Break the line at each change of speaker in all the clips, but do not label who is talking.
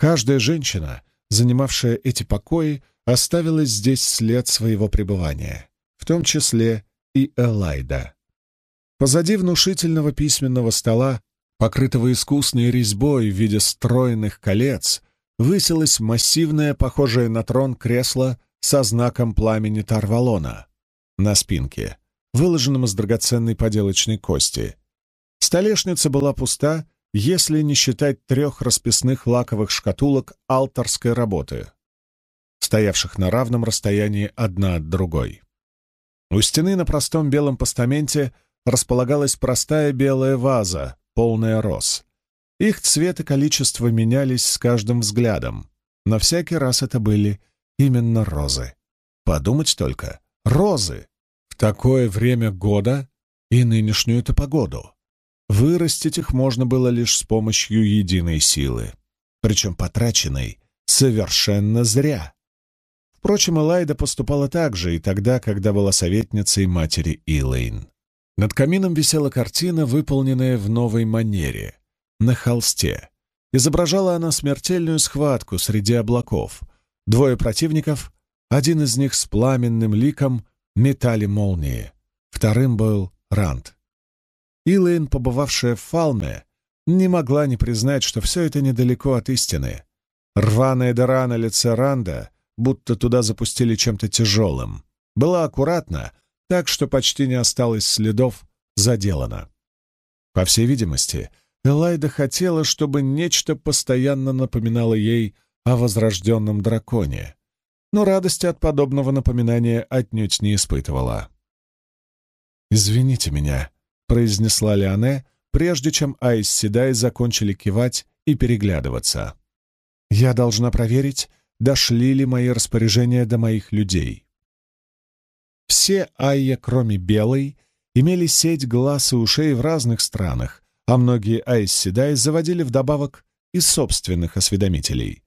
Каждая женщина, занимавшая эти покои, оставила здесь след своего пребывания, в том числе и Элайда. Позади внушительного письменного стола, покрытого искусной резьбой в виде стройных колец, высилось массивное, похожее на трон кресло со знаком пламени Тарвалона на спинке, выложенном из драгоценной поделочной кости. Столешница была пуста, если не считать трех расписных лаковых шкатулок алтарской работы, стоявших на равном расстоянии одна от другой. У стены на простом белом постаменте располагалась простая белая ваза, полная роз. Их цвет и количество менялись с каждым взглядом, но всякий раз это были именно розы. Подумать только, розы! В такое время года и нынешнюю-то погоду. Вырастить их можно было лишь с помощью единой силы, причем потраченной совершенно зря. Впрочем, Элайда поступала так же и тогда, когда была советницей матери Илэйн. Над камином висела картина, выполненная в новой манере, на холсте. Изображала она смертельную схватку среди облаков. Двое противников, один из них с пламенным ликом, метали молнии. Вторым был Ранд. Илэйн, побывавшая в Фалме, не могла не признать, что все это недалеко от истины. Рваная дыра на лице Ранда, будто туда запустили чем-то тяжелым, была аккуратна, так что почти не осталось следов, заделано. По всей видимости, Элайда хотела, чтобы нечто постоянно напоминало ей о возрожденном драконе, но радости от подобного напоминания отнюдь не испытывала. «Извините меня», — произнесла Леоне, прежде чем Айс Седай закончили кивать и переглядываться. «Я должна проверить, дошли ли мои распоряжения до моих людей». Все Айя, кроме Белой, имели сеть глаз и ушей в разных странах, а многие Айсседай заводили вдобавок и собственных осведомителей.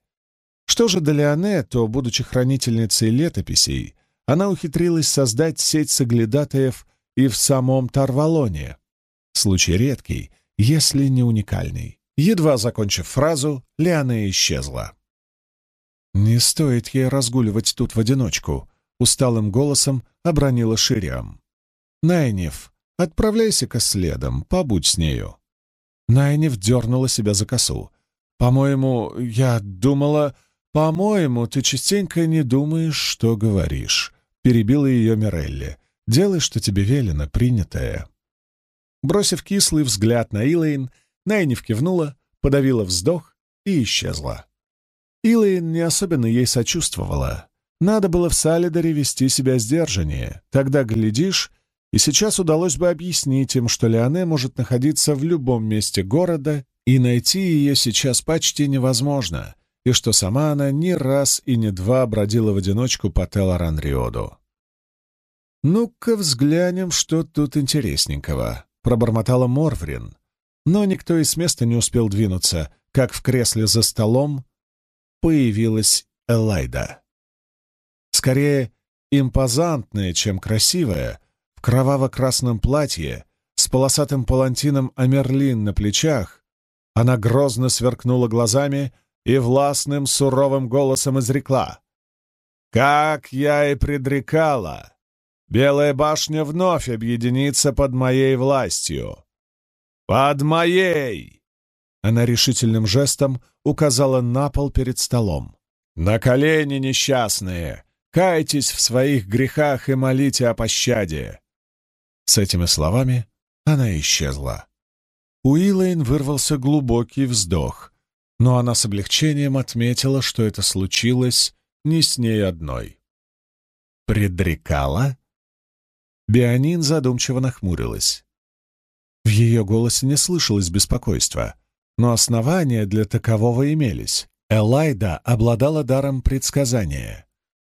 Что же до Леоне, то, будучи хранительницей летописей, она ухитрилась создать сеть соглядатаев и в самом Тарвалоне. Случай редкий, если не уникальный. Едва закончив фразу, Леоне исчезла. «Не стоит ей разгуливать тут в одиночку», усталым голосом обронила Шириам. «Найнев, отправляйся-ка следом, побудь с нею». Найнев дернула себя за косу. «По-моему, я думала... По-моему, ты частенько не думаешь, что говоришь», — перебила ее Мирелли. «Делай, что тебе велено, принятое». Бросив кислый взгляд на Илэйн, Найнев кивнула, подавила вздох и исчезла. Илэйн не особенно ей сочувствовала. Надо было в Салидаре вести себя сдержаннее. Тогда, глядишь, и сейчас удалось бы объяснить им, что Леоне может находиться в любом месте города, и найти ее сейчас почти невозможно, и что сама она ни раз и ни два бродила в одиночку по Телоран-Риоду. «Ну-ка взглянем, что тут интересненького», — пробормотала Морврин. Но никто из места не успел двинуться, как в кресле за столом появилась Элайда скорее импозантная, чем красивая, в кроваво-красном платье, с полосатым палантином Амерлин на плечах, она грозно сверкнула глазами и властным суровым голосом изрекла. «Как я и предрекала! Белая башня вновь объединится под моей властью!» «Под моей!» Она решительным жестом указала на пол перед столом. «На колени, несчастные! Кайтесь в своих грехах и молите о пощаде!» С этими словами она исчезла. У Илэйн вырвался глубокий вздох, но она с облегчением отметила, что это случилось не с ней одной. «Предрекала?» Бионин задумчиво нахмурилась. В ее голосе не слышалось беспокойства, но основания для такового имелись. Элайда обладала даром предсказания.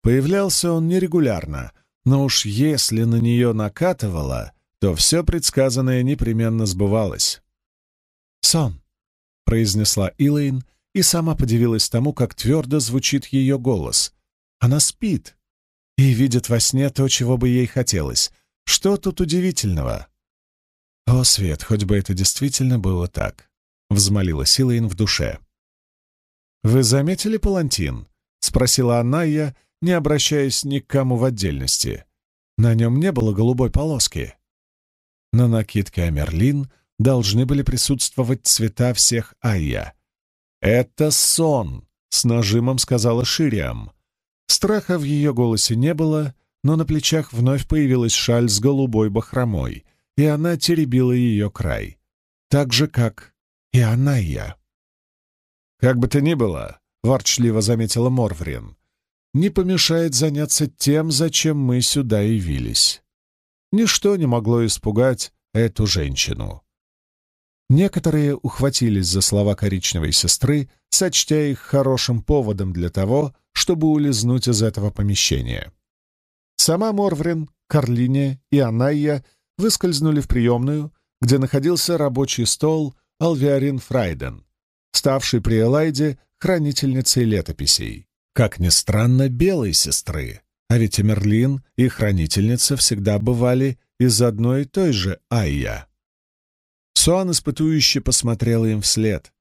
Появлялся он нерегулярно, но уж если на нее накатывало, то все предсказанное непременно сбывалось. «Сон», — произнесла Илэйн, и сама подивилась тому, как твердо звучит ее голос. Она спит и видит во сне то, чего бы ей хотелось. Что тут удивительного? «О, Свет, хоть бы это действительно было так», — взмолила Илэйн в душе. «Вы заметили палантин?» — спросила Анная, не обращаясь ни к кому в отдельности. На нем не было голубой полоски. На накидке Амерлин должны были присутствовать цвета всех Айя. «Это сон!» — с нажимом сказала Шириам. Страха в ее голосе не было, но на плечах вновь появилась шаль с голубой бахромой, и она теребила ее край. Так же, как и она я. «Как бы то ни было», — ворчливо заметила Морврин, «не помешает заняться тем, зачем мы сюда явились». Ничто не могло испугать эту женщину. Некоторые ухватились за слова коричневой сестры, сочтя их хорошим поводом для того, чтобы улизнуть из этого помещения. Сама Морврин, Карлине и Анайя выскользнули в приемную, где находился рабочий стол Алвиарин Фрайден, ставший при Элайде хранительницей летописей. Как ни странно, белой сестры, а ведь Эмерлин и хранительница всегда бывали из одной и той же Айя. Суан испытующе посмотрела им вслед.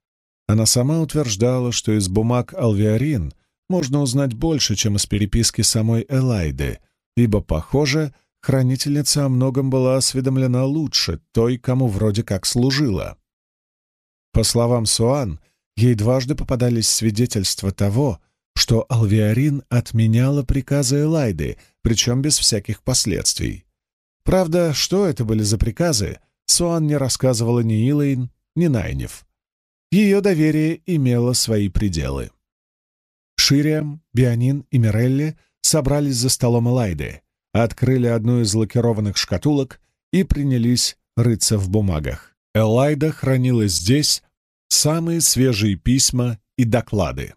Она сама утверждала, что из бумаг Алвиарин можно узнать больше, чем из переписки самой Элайды, ибо, похоже, хранительница о многом была осведомлена лучше той, кому вроде как служила. По словам Суан, ей дважды попадались свидетельства того, что Алвиарин отменяла приказы Элайды, причем без всяких последствий. Правда, что это были за приказы, Суан не рассказывала ни Илэйн, ни Найнев. Ее доверие имело свои пределы. Шириам, Бианин и Мирелли собрались за столом Элайды, открыли одну из лакированных шкатулок и принялись рыться в бумагах. Элайда хранила здесь самые свежие письма и доклады.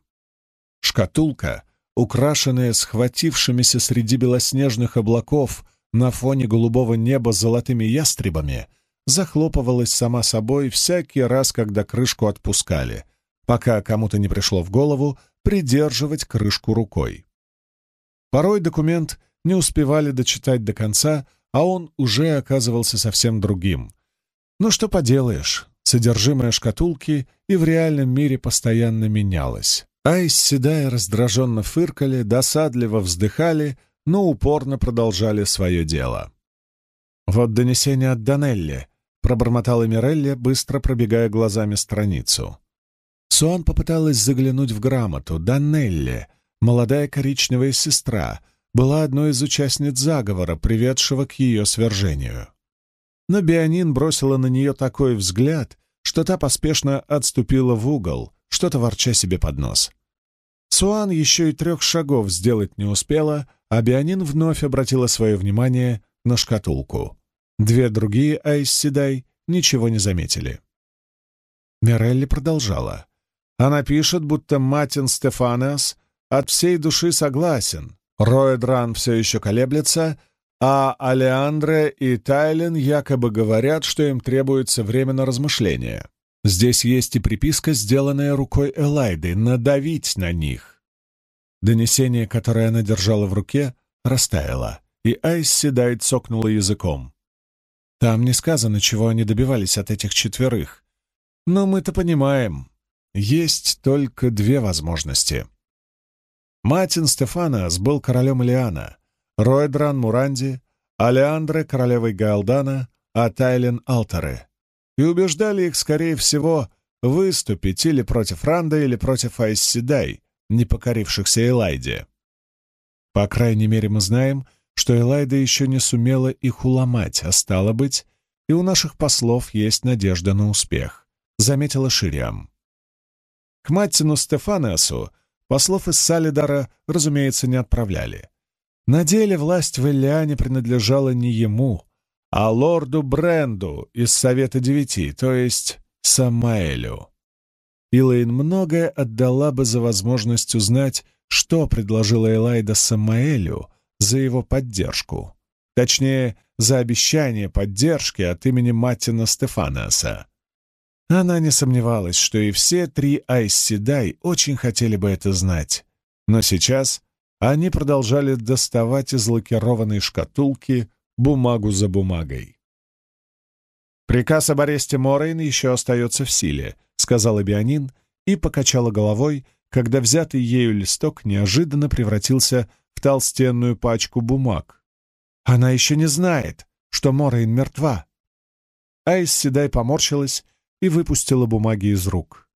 Шкатулка, украшенная схватившимися среди белоснежных облаков на фоне голубого неба золотыми ястребами, захлопывалась сама собой всякий раз, когда крышку отпускали, пока кому-то не пришло в голову придерживать крышку рукой. Порой документ не успевали дочитать до конца, а он уже оказывался совсем другим. Но что поделаешь, содержимое шкатулки и в реальном мире постоянно менялось. Айс, седая, раздраженно фыркали, досадливо вздыхали, но упорно продолжали свое дело. «Вот донесение от Данелли», — пробормотала Мирелли, быстро пробегая глазами страницу. Суан попыталась заглянуть в грамоту. Данелли, молодая коричневая сестра, была одной из участниц заговора, приведшего к ее свержению. Но Бианин бросила на нее такой взгляд, что та поспешно отступила в угол, что-то ворча себе под нос. Суан еще и трех шагов сделать не успела, а Бианин вновь обратила свое внимание на шкатулку. Две другие Айсседай ничего не заметили. Мирелли продолжала. Она пишет, будто Матин Стефанес от всей души согласен. Роэдран все еще колеблется, а Алеандре и Тайлен якобы говорят, что им требуется время на размышление. Здесь есть и приписка, сделанная рукой Элайды, надавить на них. Донесение, которое она держала в руке, растаяло, и Айс Седай цокнула языком. Там не сказано, чего они добивались от этих четверых. Но мы-то понимаем, есть только две возможности. Матин Стефанос был королем Илиана, Ройдран Муранди, Алеандре королевой Гаалдана, а Тайлен Алтаре. И убеждали их, скорее всего, выступить или против Ранда, или против Айсседай, не покорившихся Элайде. По крайней мере, мы знаем, что Элайда еще не сумела их уломать, а стало быть, и у наших послов есть надежда на успех, — заметила Шириам. К Маттину Стефанесу послов из Салидара, разумеется, не отправляли. На деле власть в Эллиане принадлежала не ему, а лорду Бренду из Совета Девяти, то есть Самаэлю. Илэйн многое отдала бы за возможность узнать, что предложила Элайда Самаэлю за его поддержку. Точнее, за обещание поддержки от имени Маттина Стефанаса. Она не сомневалась, что и все три Айсседай очень хотели бы это знать. Но сейчас они продолжали доставать из лакированной шкатулки бумагу за бумагой. «Приказ об аресте Морейн еще остается в силе», — сказала Бианин и покачала головой, когда взятый ею листок неожиданно превратился в толстенную пачку бумаг. Она еще не знает, что Морейн мертва. Айс Седай поморщилась и выпустила бумаги из рук.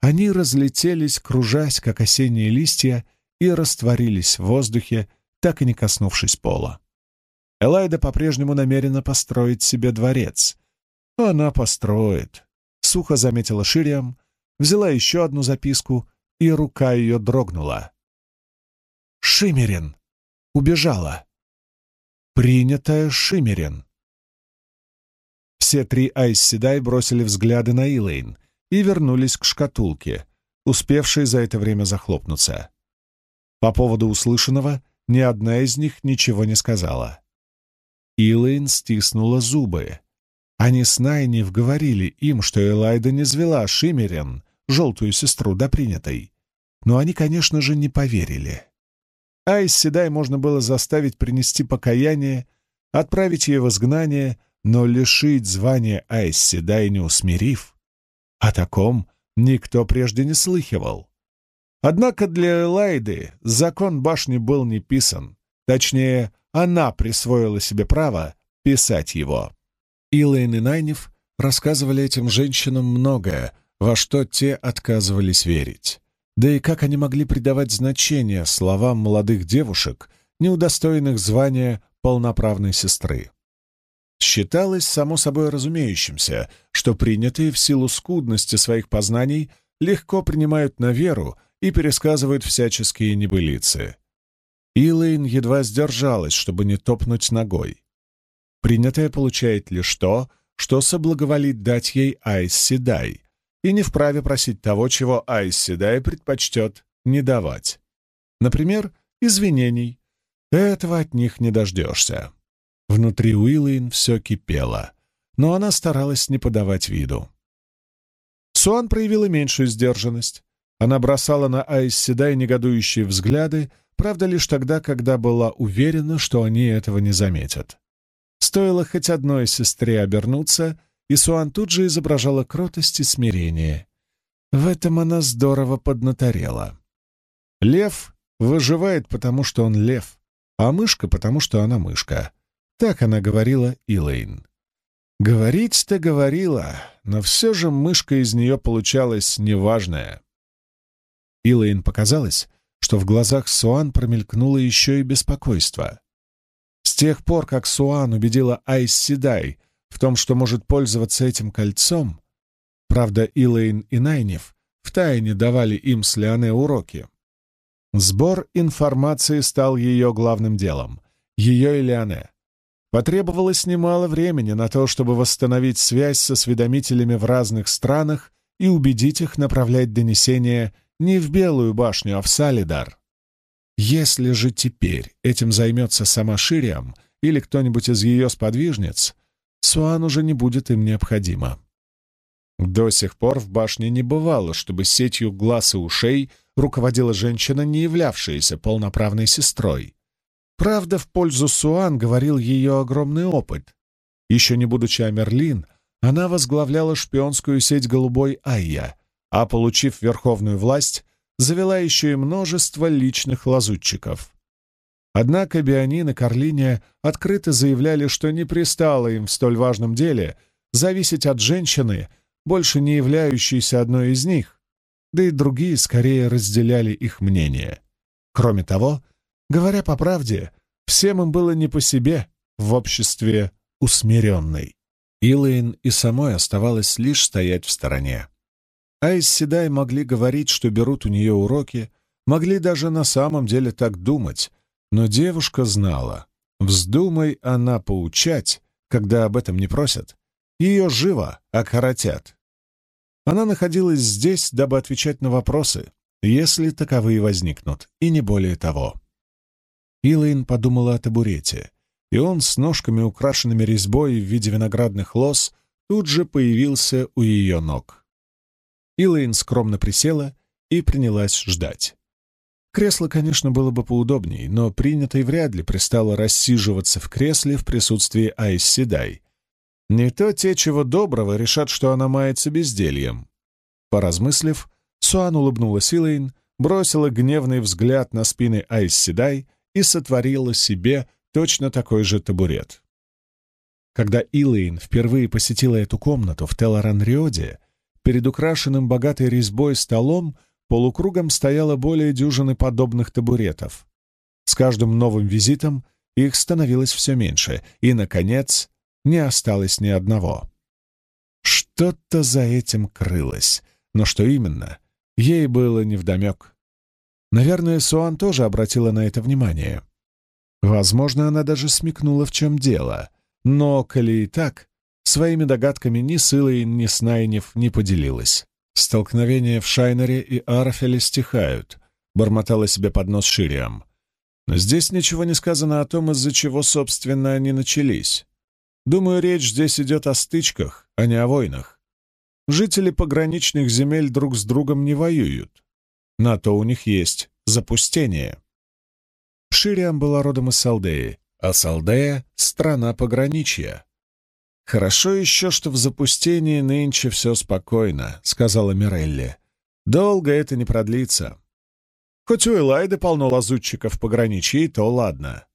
Они разлетелись, кружась, как осенние листья, и растворились в воздухе, так и не коснувшись пола. Элайда по-прежнему намерена построить себе дворец. Она построит. Сухо заметила Шириам, взяла еще одну записку, и рука ее дрогнула. «Шимерин! Убежала!» «Принятая Шимерин!» Все три Айсседай бросили взгляды на Илэйн и вернулись к шкатулке, успевшей за это время захлопнуться. По поводу услышанного ни одна из них ничего не сказала. Илэйн стиснула зубы. Они с Найнив говорили им, что Элайда не звела Шимерин, желтую сестру, до принятой. Но они, конечно же, не поверили. Айс Седай можно было заставить принести покаяние, отправить ее в изгнание, но лишить звания Айс Седай не усмирив. О таком никто прежде не слыхивал. Однако для Элайды закон башни был не писан. Точнее, она присвоила себе право писать его. Илэйн и Найнев рассказывали этим женщинам многое, во что те отказывались верить. Да и как они могли придавать значение словам молодых девушек, не удостоенных звания полноправной сестры? Считалось само собой разумеющимся, что принятые в силу скудности своих познаний легко принимают на веру и пересказывают всяческие небылицы. Илэйн едва сдержалась, чтобы не топнуть ногой. Принятое получает лишь то, что соблаговолит дать ей Айс Седай, и не вправе просить того, чего Айс Седай предпочтет не давать. Например, извинений. Этого от них не дождешься. Внутри Уиллин все кипело, но она старалась не подавать виду. Суан проявила меньшую сдержанность. Она бросала на Айс Седай негодующие взгляды, правда, лишь тогда, когда была уверена, что они этого не заметят. Стоило хоть одной сестре обернуться, и Суан тут же изображала кротость и смирение. В этом она здорово поднаторела. Лев выживает, потому что он лев, а мышка, потому что она мышка. Так она говорила Илэйн. Говорить-то говорила, но все же мышка из нее получалась неважная. Илэйн показалось, что в глазах Суан промелькнуло еще и беспокойство. С тех пор, как Суан убедила Айс Седай в том, что может пользоваться этим кольцом, правда, Илэйн и Найнев втайне давали им с Леоне уроки. Сбор информации стал ее главным делом, ее и Леоне. Потребовалось немало времени на то, чтобы восстановить связь со осведомителями в разных странах и убедить их направлять донесения не в Белую башню, а в Салидар. Если же теперь этим займется сама Шириам или кто-нибудь из ее сподвижниц, Суан уже не будет им необходимо. До сих пор в башне не бывало, чтобы сетью глаз и ушей руководила женщина, не являвшаяся полноправной сестрой. Правда, в пользу Суан говорил ее огромный опыт. Еще не будучи Амерлин, она возглавляла шпионскую сеть «Голубой Айя», а, получив верховную власть, завела еще и множество личных лазутчиков. Однако Бионин и Карлиния открыто заявляли, что не пристало им в столь важном деле зависеть от женщины, больше не являющейся одной из них, да и другие скорее разделяли их мнение. Кроме того, говоря по правде, всем им было не по себе в обществе усмиренной. Илэйн и самой оставалось лишь стоять в стороне. Айс Седай могли говорить, что берут у нее уроки, могли даже на самом деле так думать, но девушка знала, вздумай она поучать, когда об этом не просят, ее живо окоротят. Она находилась здесь, дабы отвечать на вопросы, если таковые возникнут, и не более того. Илайн подумала о табурете, и он с ножками, украшенными резьбой в виде виноградных лоз, тут же появился у ее ног. Илэйн скромно присела и принялась ждать. Кресло, конечно, было бы поудобней, но принятой вряд ли пристало рассиживаться в кресле в присутствии Айс Седай. Не то те, чего доброго, решат, что она мается бездельем. Поразмыслив, Суан улыбнулась Илэйн, бросила гневный взгляд на спины Айс Седай и сотворила себе точно такой же табурет. Когда Илэйн впервые посетила эту комнату в Телоранриоде, перед украшенным богатой резьбой столом полукругом стояло более дюжины подобных табуретов. С каждым новым визитом их становилось все меньше, и, наконец, не осталось ни одного. Что-то за этим крылось, но что именно, ей было невдомек. Наверное, Суан тоже обратила на это внимание. Возможно, она даже смекнула, в чем дело. Но, коли и так, своими догадками ни с Илой, ни с Найнев не поделилась. Столкновения в Шайнере и Арфеле стихают, бормотала себе под нос Шириам. Но здесь ничего не сказано о том, из-за чего, собственно, они начались. Думаю, речь здесь идет о стычках, а не о войнах. Жители пограничных земель друг с другом не воюют. На то у них есть запустение. Шириам была родом из Салдеи, а Салдея — страна пограничья. «Хорошо еще, что в запустении нынче все спокойно», — сказала Мирелли. «Долго это не продлится. Хоть у Элайды полно лазутчиков пограничья, то ладно».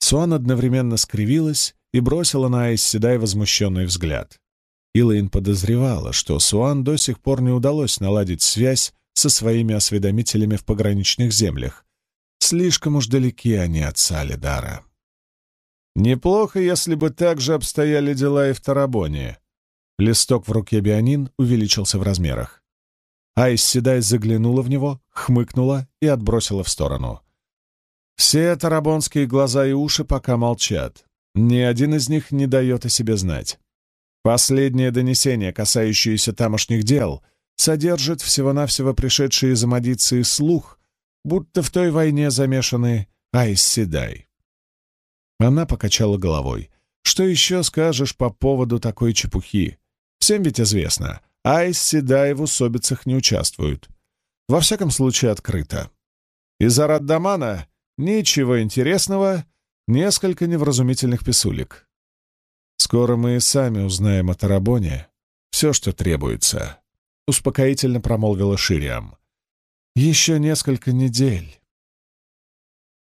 Суан одновременно скривилась и бросила на Айс возмущенный взгляд. Илайн подозревала, что Суан до сих пор не удалось наладить связь со своими осведомителями в пограничных землях. Слишком уж далеки они от Салидара. Неплохо, если бы так же обстояли дела и в Тарабоне. Листок в руке Бионин увеличился в размерах. Айс заглянула в него, хмыкнула и отбросила в сторону. Все тарабонские глаза и уши пока молчат. Ни один из них не дает о себе знать. Последнее донесение, касающееся тамошних дел, содержит всего-навсего пришедшие из Амадиции слух, будто в той войне замешаны Айс Седай. Она покачала головой. «Что еще скажешь по поводу такой чепухи? Всем ведь известно, Айс Седай в усобицах не участвуют. Во всяком случае, открыто. Из Араддамана ничего интересного, несколько невразумительных писулек. Скоро мы и сами узнаем о Тарабоне все, что требуется», — успокоительно промолвила Шириам. «Еще несколько недель».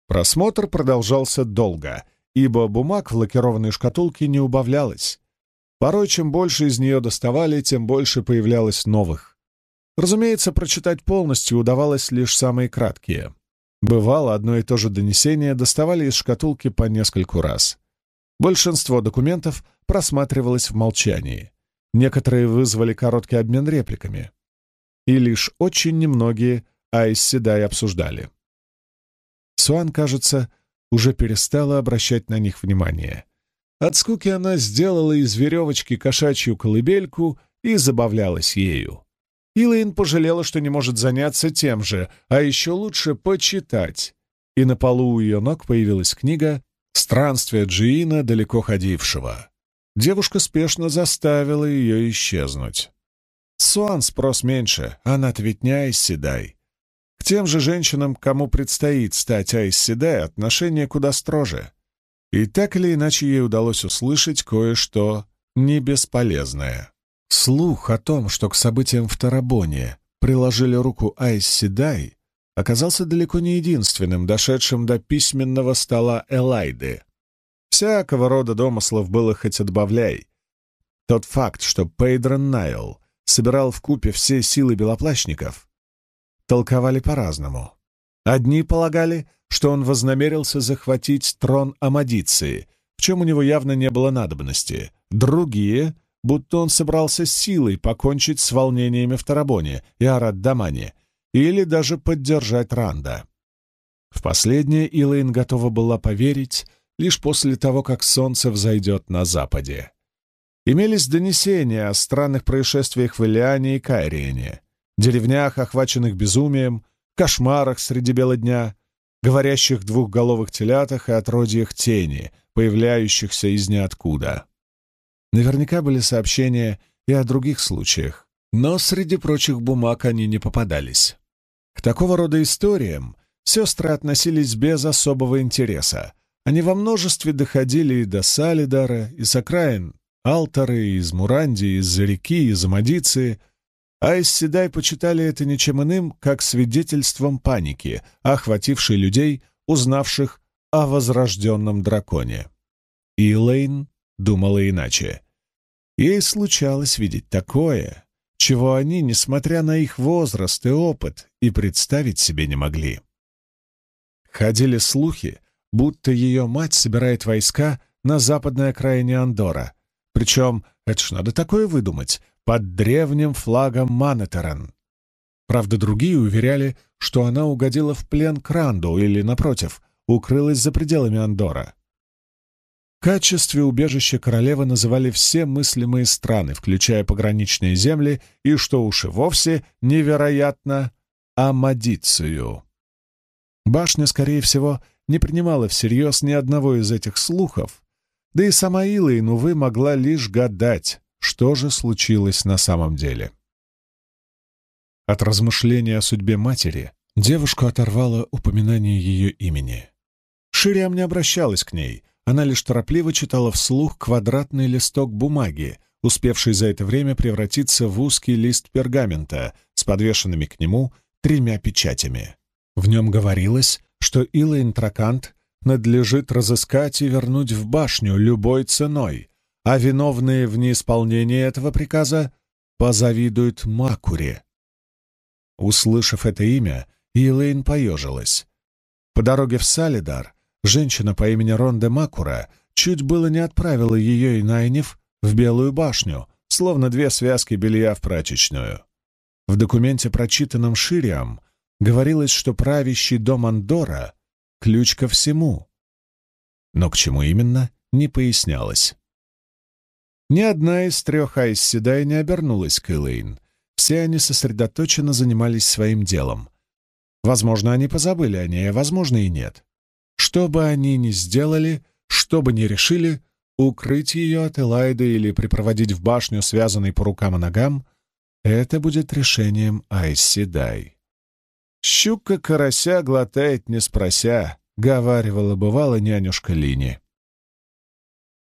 Просмотр продолжался долго, ибо бумаг в лакированной шкатулке не убавлялось. Порой, чем больше из нее доставали, тем больше появлялось новых. Разумеется, прочитать полностью удавалось лишь самые краткие. Бывало, одно и то же донесение доставали из шкатулки по нескольку раз. Большинство документов просматривалось в молчании. Некоторые вызвали короткий обмен репликами. И лишь очень немногие Айс Седай обсуждали. Суан, кажется, уже перестала обращать на них внимание. От скуки она сделала из веревочки кошачью колыбельку и забавлялась ею. Илэйн пожалела, что не может заняться тем же, а еще лучше почитать. И на полу у ее ног появилась книга «Странствие Джиина, далеко ходившего». Девушка спешно заставила ее исчезнуть. Суан спрос меньше, она-то ведь не Айсседай. К тем же женщинам, кому предстоит стать Айсседай, отношение куда строже. И так или иначе ей удалось услышать кое-что не бесполезное. Слух о том, что к событиям в Тарабоне приложили руку Айс Седай, оказался далеко не единственным, дошедшим до письменного стола Элайды. Всякого рода домыслов было хоть отбавляй. Тот факт, что Пейдрон Найл собирал в купе все силы белоплащников, толковали по-разному. Одни полагали, что он вознамерился захватить трон Амадиции, в чем у него явно не было надобности. Другие — будто он собрался силой покончить с волнениями в Тарабоне и Арат-Дамане или даже поддержать Ранда. В последнее Илэйн готова была поверить лишь после того, как солнце взойдет на западе. Имелись донесения о странных происшествиях в Илиане и Кайриене, деревнях, охваченных безумием, кошмарах среди бела дня, говорящих двухголовых телятах и отродьях тени, появляющихся из ниоткуда. Наверняка были сообщения и о других случаях, но среди прочих бумаг они не попадались. К такого рода историям сестры относились без особого интереса. Они во множестве доходили и до Салидара, и с окраин Алтары, из Муранди, из-за реки, из Амадиции. а Исседай почитали это ничем иным, как свидетельством паники, охватившей людей, узнавших о возрожденном драконе. И Лейн думала иначе. Ей случалось видеть такое, чего они, несмотря на их возраст и опыт, и представить себе не могли. Ходили слухи, будто ее мать собирает войска на западной окраине Андора. Причем, это ж надо такое выдумать, под древним флагом Манетерен. Правда, другие уверяли, что она угодила в плен к Ранду или, напротив, укрылась за пределами Андора. В качестве убежища королевы называли все мыслимые страны, включая пограничные земли и, что уж и вовсе, невероятно, Амадицию. Башня, скорее всего, не принимала всерьез ни одного из этих слухов, да и сама Илайн, увы, могла лишь гадать, что же случилось на самом деле. От размышления о судьбе матери девушку оторвало упоминание ее имени. Шириам не обращалась к ней, она лишь торопливо читала вслух квадратный листок бумаги, успевший за это время превратиться в узкий лист пергамента с подвешенными к нему тремя печатями. В нем говорилось, что Илайн Тракант надлежит разыскать и вернуть в башню любой ценой, а виновные в неисполнении этого приказа позавидуют Макуре. Услышав это имя, Илэйн поежилась. По дороге в Салидар женщина по имени Ронде Макура чуть было не отправила ее и Найнев в Белую башню, словно две связки белья в прачечную. В документе, прочитанном Шириам, говорилось, что правящий дом Андора — ключ ко всему. Но к чему именно, не пояснялось. Ни одна из трех Айсседай не обернулась к Элейн. Все они сосредоточенно занимались своим делом. Возможно, они позабыли о ней, а возможно и нет. Что бы они ни сделали, что бы ни решили, укрыть ее от Элайды или припроводить в башню, связанной по рукам и ногам, это будет решением Айсседай. «Щука карася глотает, не спрося», — говаривала бывало нянюшка Лини.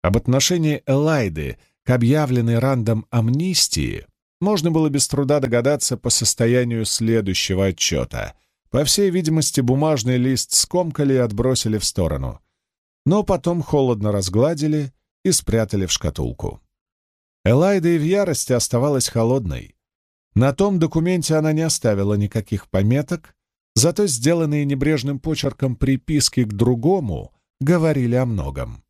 Об отношении Элайды к объявленной Рандом амнистии можно было без труда догадаться по состоянию следующего отчета. По всей видимости, бумажный лист скомкали и отбросили в сторону. Но потом холодно разгладили и спрятали в шкатулку. Элайда и в ярости оставалась холодной. На том документе она не оставила никаких пометок, зато сделанные небрежным почерком приписки к другому говорили о многом.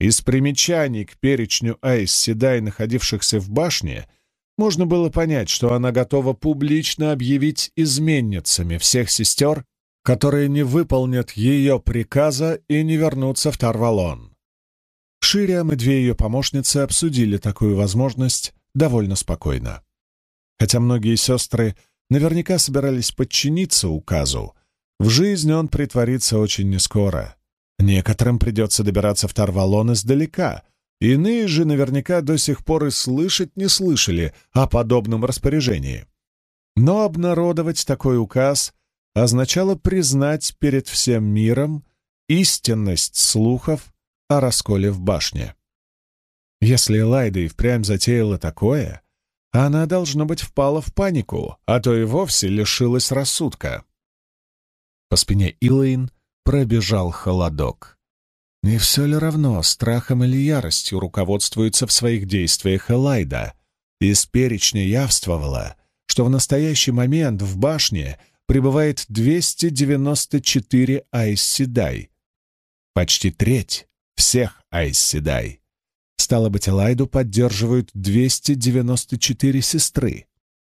Из примечаний к перечню Айс Седай, находившихся в башне, можно было понять, что она готова публично объявить изменницами всех сестер, которые не выполнят ее приказа и не вернутся в Тарвалон. Шириам и две ее помощницы обсудили такую возможность довольно спокойно. Хотя многие сестры наверняка собирались подчиниться указу, в жизни он притворится очень нескоро. Некоторым придется добираться в Тарвалон издалека, иные же наверняка до сих пор и слышать не слышали о подобном распоряжении. Но обнародовать такой указ означало признать перед всем миром истинность слухов о расколе в башне. Если Элайда и впрямь затеяла такое, она, должно быть, впала в панику, а то и вовсе лишилась рассудка. По спине Илэйн пробежал холодок. Не все ли равно, страхом или яростью руководствуется в своих действиях Элайда? Из перечня явствовало, что в настоящий момент в башне пребывает 294 айсседай. Почти треть всех айсседай. Стало быть, Элайду поддерживают 294 сестры,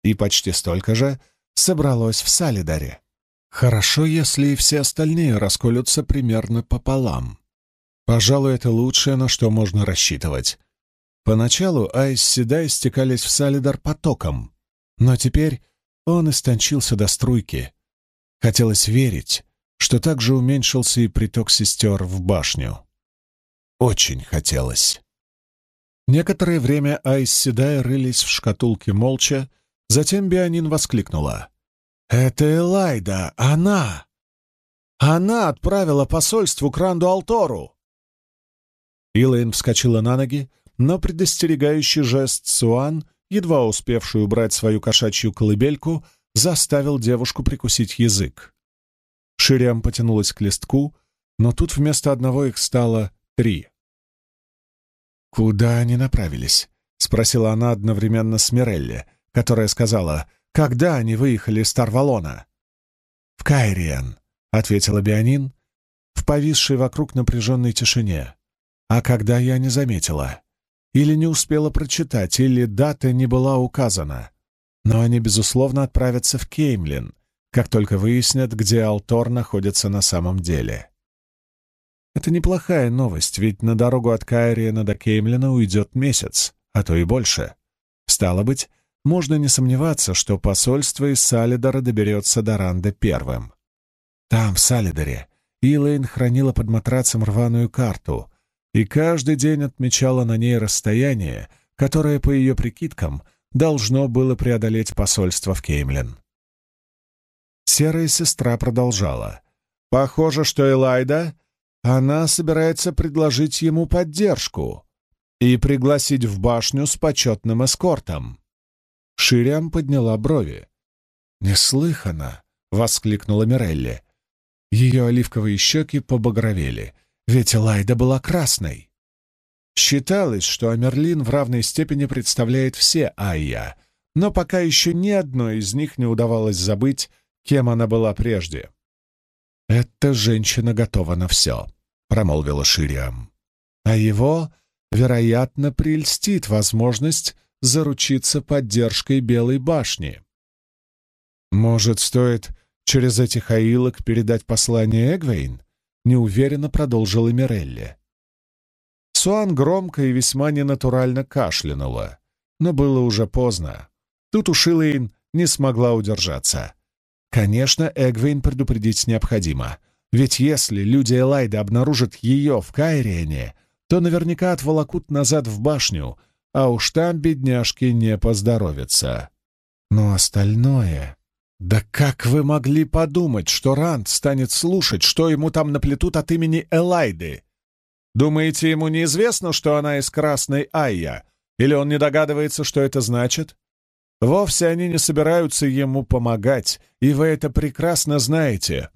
и почти столько же собралось в Салидаре. Хорошо, если и все остальные расколются примерно пополам. Пожалуй, это лучшее, на что можно рассчитывать. Поначалу Айс Седай стекались в Салидар потоком, но теперь он истончился до струйки. Хотелось верить, что также уменьшился и приток сестер в башню. Очень хотелось. Некоторое время Айс Седай рылись в шкатулке молча, затем Бианин воскликнула. «Это Элайда! Она! Она отправила посольству к Ранду Алтору!» Илэйн вскочила на ноги, но предостерегающий жест Суан едва успевший убрать свою кошачью колыбельку, заставил девушку прикусить язык. Шириам потянулась к листку, но тут вместо одного их стало три. «Куда они направились?» — спросила она одновременно с Мирелли, которая сказала, «Когда они выехали из Тарвалона?» «В Кайриен», — ответила Бионин, в повисшей вокруг напряженной тишине. «А когда я не заметила?» Или не успела прочитать, или дата не была указана. Но они, безусловно, отправятся в Кеймлин, как только выяснят, где Алтор находится на самом деле. Это неплохая новость, ведь на дорогу от Кайриена до Кеймлина уйдет месяц, а то и больше. Стало быть, можно не сомневаться, что посольство из Салидора доберется до Ранда первым. Там, в Салидоре, Илэйн хранила под матрацем рваную карту, и каждый день отмечала на ней расстояние, которое, по ее прикидкам, должно было преодолеть посольство в Кеймлин. Серая сестра продолжала. «Похоже, что Элайда, она собирается предложить ему поддержку и пригласить в башню с почетным эскортом». Шириам подняла брови. «Неслыханно!» — воскликнула Мирелли. Ее оливковые щеки побагровели — ведь Лайда была красной. Считалось, что Амерлин в равной степени представляет все Айя, но пока еще ни одной из них не удавалось забыть, кем она была прежде. «Эта женщина готова на все», — промолвила Шириам. «А его, вероятно, прельстит возможность заручиться поддержкой Белой башни. Может, стоит через этих аилок передать послание Эгвейн?» — неуверенно продолжила Мирелли. Суан громко и весьма ненатурально кашлянула, но было уже поздно. Тут у Шилейн не смогла удержаться. Конечно, Эгвейн предупредить необходимо, ведь если люди Элайда обнаружат ее в Кайриене, то наверняка отволокут назад в башню, а уж там бедняжки не поздоровятся. Но остальное... «Да как вы могли подумать, что Ранд станет слушать, что ему там наплетут от имени Элайды? Думаете, ему неизвестно, что она из Красной Айя? Или он не догадывается, что это значит? Вовсе они не собираются ему помогать, и вы это прекрасно знаете.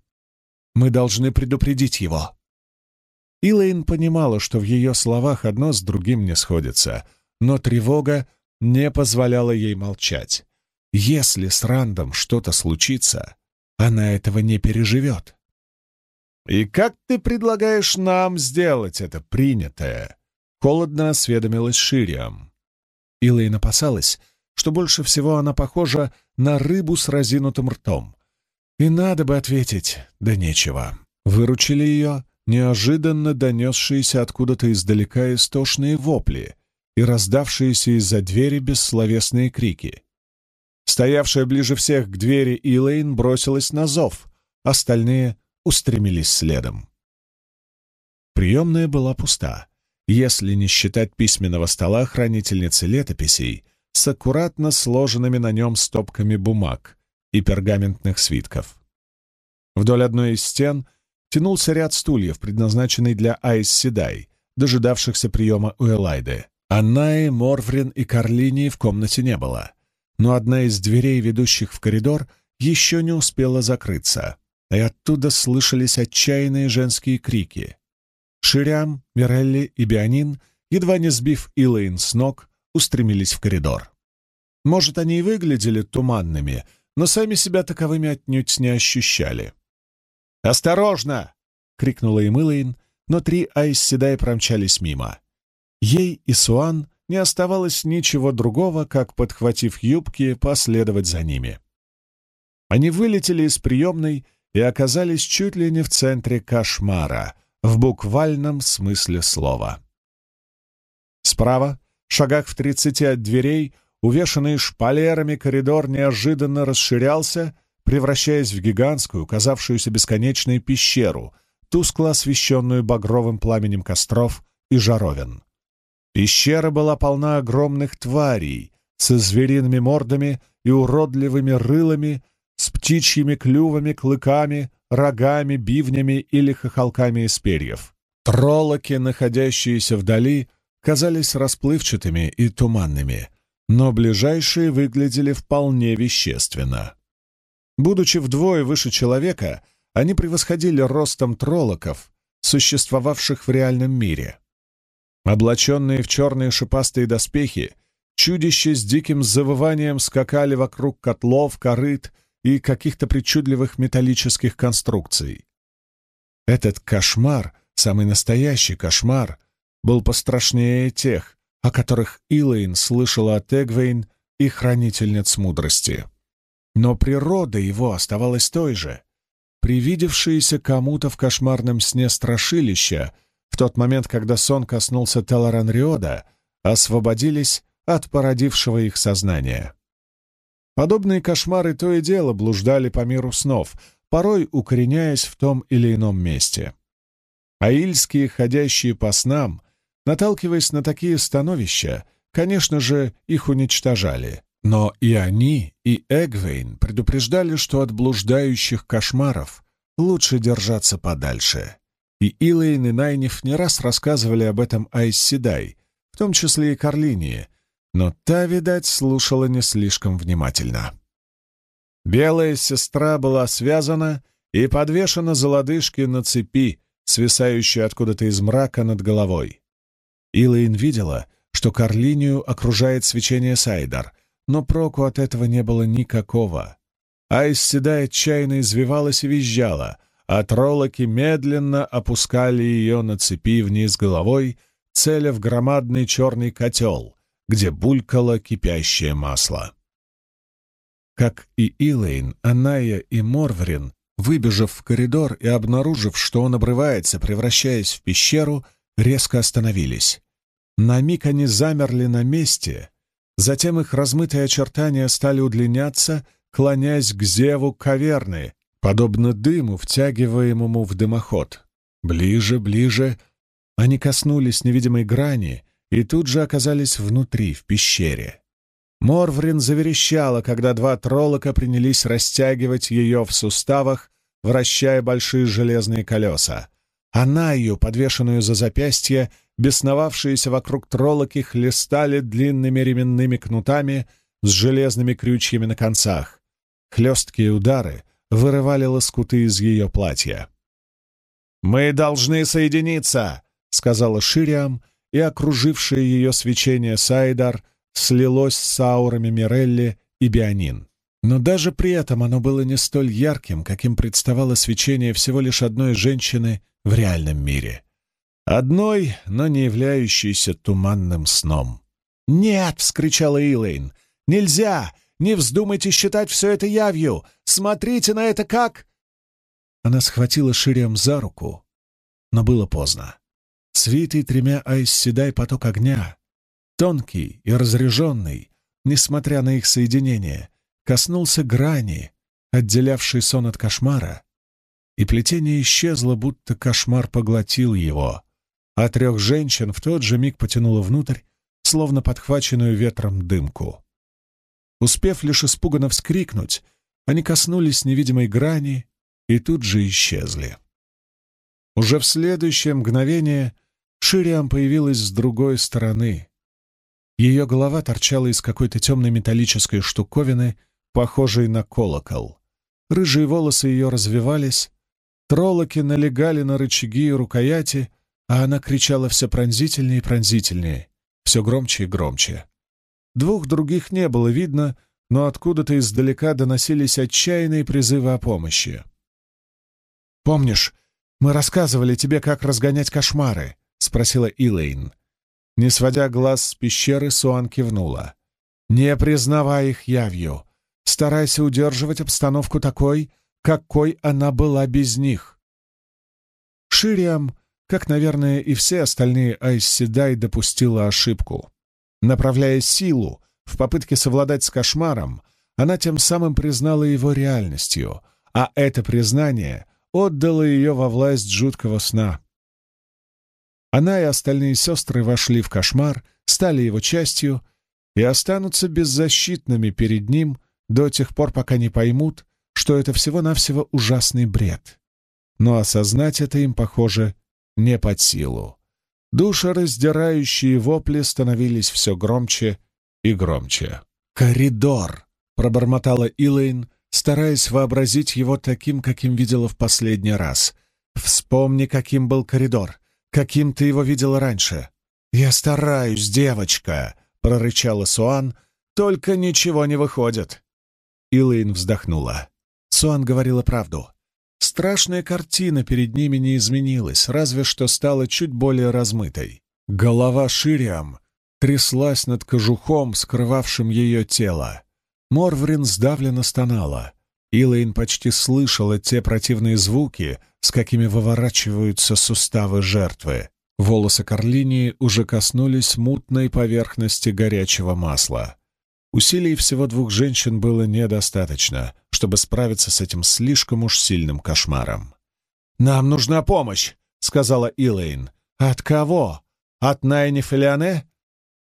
Мы должны предупредить его». Илэйн понимала, что в ее словах одно с другим не сходится, но тревога не позволяла ей молчать. Если с Рандом что-то случится, она этого не переживет. «И как ты предлагаешь нам сделать это принятое?» — холодно осведомилась Шириам. Илэйн опасалась, что больше всего она похожа на рыбу с разинутым ртом. И надо бы ответить, да нечего. Выручили ее неожиданно донесшиеся откуда-то издалека истошные вопли и раздавшиеся из-за двери бессловесные крики. Стоявшая ближе всех к двери Илэйн бросилась на зов, остальные устремились следом. Приемная была пуста, если не считать письменного стола хранительницы летописей с аккуратно сложенными на нем стопками бумаг и пергаментных свитков. Вдоль одной из стен тянулся ряд стульев, предназначенный для Айс Седай, дожидавшихся приема у Элайды. Аннаи, Морврин и Карлини в комнате не было но одна из дверей, ведущих в коридор, еще не успела закрыться, и оттуда слышались отчаянные женские крики. Ширям, Мирелли и Бионин, едва не сбив Илэйн с ног, устремились в коридор. Может, они и выглядели туманными, но сами себя таковыми отнюдь не ощущали. «Осторожно!» — крикнула им Илэйн, но три Айсседай промчались мимо. Ей и Суан не оставалось ничего другого, как, подхватив юбки, последовать за ними. Они вылетели из приемной и оказались чуть ли не в центре кошмара, в буквальном смысле слова. Справа, шагах в тридцати от дверей, увешанный шпалерами коридор неожиданно расширялся, превращаясь в гигантскую, казавшуюся бесконечной пещеру, тускло освещенную багровым пламенем костров и жаровин. Пещера была полна огромных тварей со звериными мордами и уродливыми рылами, с птичьими клювами, клыками, рогами, бивнями или хохолками из перьев. Троллоки, находящиеся вдали, казались расплывчатыми и туманными, но ближайшие выглядели вполне вещественно. Будучи вдвое выше человека, они превосходили ростом троллоков, существовавших в реальном мире. Облаченные в черные шипастые доспехи, чудища с диким завыванием скакали вокруг котлов, корыт и каких-то причудливых металлических конструкций. Этот кошмар, самый настоящий кошмар, был пострашнее тех, о которых Илэйн слышала от Эгвейн и хранительниц мудрости. Но природа его оставалась той же. Привидевшиеся кому-то в кошмарном сне страшилища в тот момент, когда сон коснулся Телоранриода, освободились от породившего их сознания. Подобные кошмары то и дело блуждали по миру снов, порой укореняясь в том или ином месте. Аильские, ходящие по снам, Наталкиваясь на такие становища, конечно же, их уничтожали. Но и они, и Эгвейн предупреждали, что от блуждающих кошмаров лучше держаться подальше. И Илэйн и Найниф не раз рассказывали об этом Айсседай, в том числе и Карлинии, но та, видать, слушала не слишком внимательно. Белая сестра была связана и подвешена за лодыжки на цепи, свисающей откуда-то из мрака над головой. Илэйн видела, что Карлинию окружает свечение Сайдар, но проку от этого не было никакого. Айс седа отчаянно извивалась и визжала, а троллоки медленно опускали ее на цепи вниз головой, целя в громадный черный котел, где булькало кипящее масло. Как и Илэйн, Аная и Морврин, выбежав в коридор и обнаружив, что он обрывается, превращаясь в пещеру, резко остановились. На миг они замерли на месте, затем их размытые очертания стали удлиняться, клонясь к зеву каверны, подобно дыму, втягиваемому в дымоход. Ближе, ближе они коснулись невидимой грани и тут же оказались внутри, в пещере. Морврин заверещала, когда два троллока принялись растягивать ее в суставах, вращая большие железные колеса. Она ее, подвешенную за запястье, бесновавшиеся вокруг троллоки хлестали длинными ременными кнутами с железными крючьями на концах. Хлесткие удары вырывали лоскуты из ее платья. «Мы должны соединиться!» — сказала Шириам, и окружившее ее свечение Сайдар слилось с аурами Мирелли и Бионин. Но даже при этом оно было не столь ярким, каким представало свечение всего лишь одной женщины в реальном мире. Одной, но не являющейся туманным сном. «Нет!» — вскричала Илэйн. «Нельзя! Не вздумайте считать все это явью! Смотрите на это как...» Она схватила Шириам за руку, но было поздно. Свитый тремя Айсседай поток огня, тонкий и разряженный, несмотря на их соединение, коснулся грани, отделявшей сон от кошмара, и плетение исчезло, будто кошмар поглотил его, а трех женщин в тот же миг потянуло внутрь, словно подхваченную ветром дымку. Успев лишь испуганно вскрикнуть, они коснулись невидимой грани и тут же исчезли. Уже в следующее мгновение Шириам появилась с другой стороны. Ее голова торчала из какой-то темной металлической штуковины, похожей на колокол. Рыжие волосы ее развивались, троллоки налегали на рычаги и рукояти, а она кричала все пронзительнее и пронзительнее, все громче и громче. Двух других не было видно, но откуда-то издалека доносились отчаянные призывы о помощи. «Помнишь, мы рассказывали тебе, как разгонять кошмары?» — спросила Илэйн. Не сводя глаз с пещеры, Суан кивнула. «Не признавай их явью. Старайся удерживать обстановку такой, какой она была без них». Шириам как, наверное, и все остальные Айсседай допустила ошибку. Направляя силу в попытке совладать с кошмаром, она тем самым признала его реальностью, а это признание отдало ее во власть жуткого сна. Она и остальные сестры вошли в кошмар, стали его частью и останутся беззащитными перед ним до тех пор, пока не поймут, что это всего-навсего ужасный бред. Но осознать это им, похоже, не под силу. Душераздирающие вопли становились все громче и громче. «Коридор!» — пробормотала Илэйн, стараясь вообразить его таким, каким видела в последний раз. «Вспомни, каким был коридор, каким ты его видела раньше». «Я стараюсь, девочка!» — прорычала Суан. «Только ничего не выходит!» Илэйн вздохнула. Суан говорила правду. Страшная картина перед ними не изменилась, разве что стала чуть более размытой. Голова Шириам тряслась над кожухом, скрывавшим ее тело. Морврин сдавленно стонала. Илэйн почти слышала те противные звуки, с какими выворачиваются суставы жертвы. Волосы Карлинии уже коснулись мутной поверхности горячего масла. Усилий всего двух женщин было недостаточно, чтобы справиться с этим слишком уж сильным кошмаром. «Нам нужна помощь!» — сказала Илэйн. «От кого? От Найни Фелиане?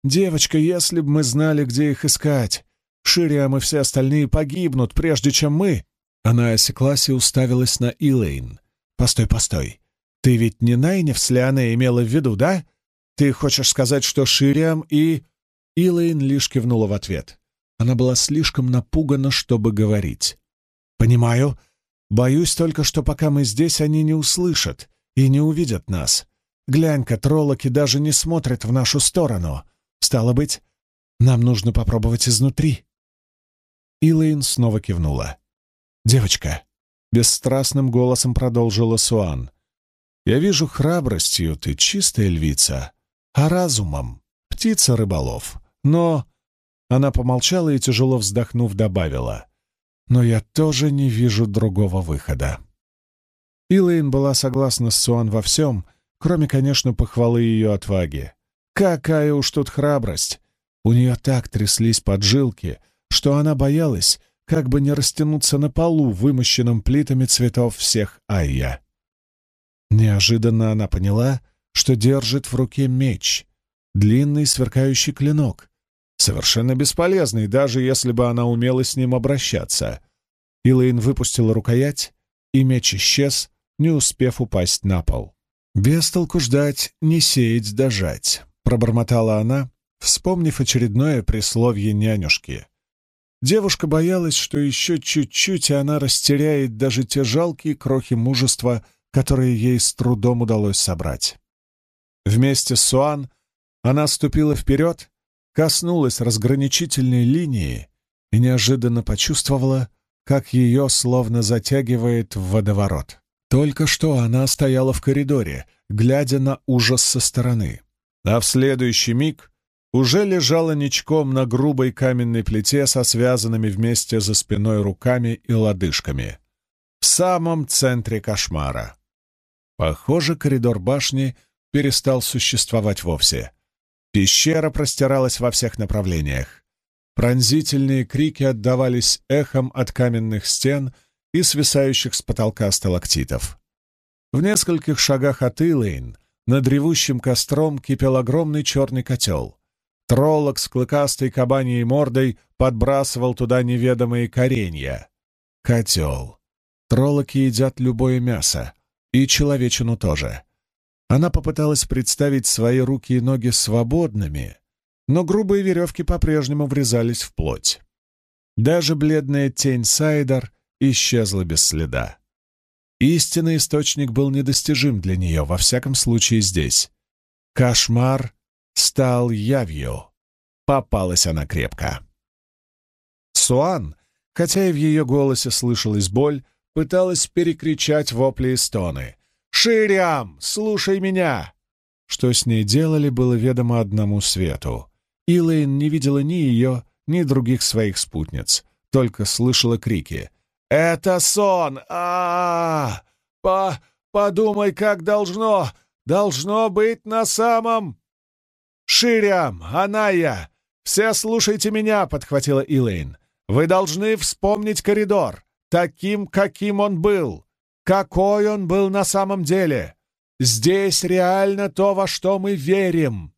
Девочка, если бы мы знали, где их искать. Шириам и все остальные погибнут, прежде чем мы...» Она осеклась и уставилась на Илэйн. «Постой, постой. Ты ведь не Найниф с Лиане имела в виду, да? Ты хочешь сказать, что Шириам и...» Илэйн лишь кивнула в ответ. Она была слишком напугана, чтобы говорить. «Понимаю. Боюсь только, что пока мы здесь, они не услышат и не увидят нас. Глянь-ка, троллоки даже не смотрят в нашу сторону. Стало быть, нам нужно попробовать изнутри». Илэйн снова кивнула. «Девочка», — бесстрастным голосом продолжила Суан, я вижу, храбростью ты чистая львица, а разумом — птица-рыболов. Но...» Она помолчала и, тяжело вздохнув, добавила. «Но я тоже не вижу другого выхода». Илэйн была согласна с Суан во всем, кроме, конечно, похвалы ее отваги. Какая уж тут храбрость! У нее так тряслись поджилки, что она боялась, как бы не растянуться на полу, вымощенном плитами цветов всех Айя. Неожиданно она поняла, что держит в руке меч, длинный сверкающий клинок, совершенно бесполезный, даже если бы она умела с ним обращаться. Илэйн выпустила рукоять, и меч исчез, не успев упасть на пол. «Без толку ждать, не сеять, дожать», — пробормотала она, вспомнив очередное присловие нянюшки. Девушка боялась, что еще чуть-чуть, и она растеряет даже те жалкие крохи мужества, которые ей с трудом удалось собрать. Вместе с Суан она ступила вперед, коснулась разграничительной линии и неожиданно почувствовала, как ее словно затягивает в водоворот. Только что она стояла в коридоре, глядя на ужас со стороны, а в следующий миг уже лежала ничком на грубой каменной плите со связанными вместе за спиной руками и лодыжками. В самом центре кошмара. Похоже, коридор башни перестал существовать вовсе. Пещера простиралась во всех направлениях. Пронзительные крики отдавались эхом от каменных стен и свисающих с потолка сталактитов. В нескольких шагах от Илэйн над ревущим костром кипел огромный черный котел. Троллок с клыкастой кабаньей мордой подбрасывал туда неведомые коренья. Котел. Троллоки едят любое мясо, и человечину тоже. Она попыталась представить свои руки и ноги свободными, но грубые веревки по-прежнему врезались в плоть. Даже бледная тень Сайдар исчезла без следа. Истинный источник был недостижим для нее, во всяком случае здесь. Кошмар стал явью. Попалась она крепко. Суан, хотя и в ее голосе слышалась боль, пыталась перекричать вопли и стоны. «Шириам, слушай меня!» Что с ней делали, было ведомо одному свету. Илэйн не видела ни ее, ни других своих спутниц, только слышала крики. «Это сон! а, -а, -а! По Подумай, как должно! Должно быть на самом...» «Шириам, Аная! Все слушайте меня!» — подхватила Илэйн. «Вы должны вспомнить коридор таким, каким он был, какой он был на самом деле. Здесь реально то, во что мы верим.